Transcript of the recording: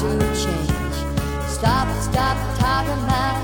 to change. Stop, stop talking about